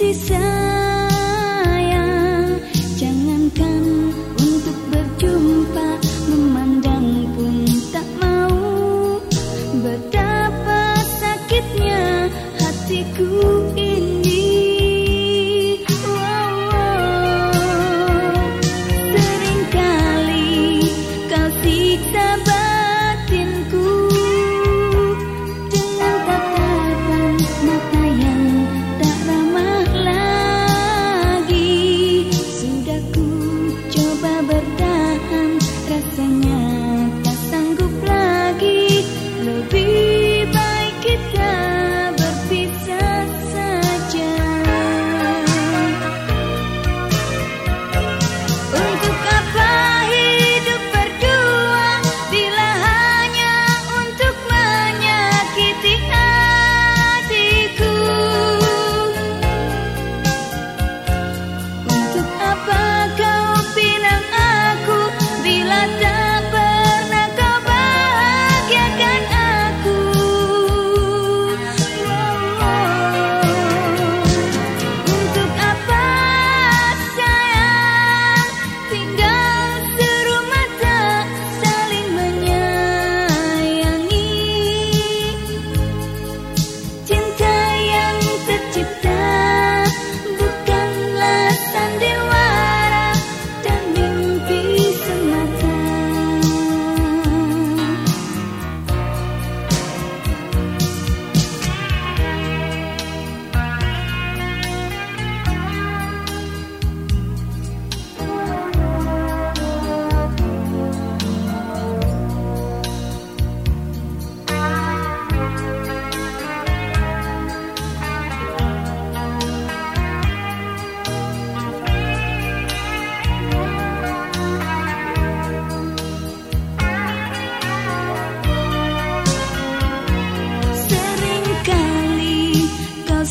第三。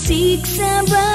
seeks and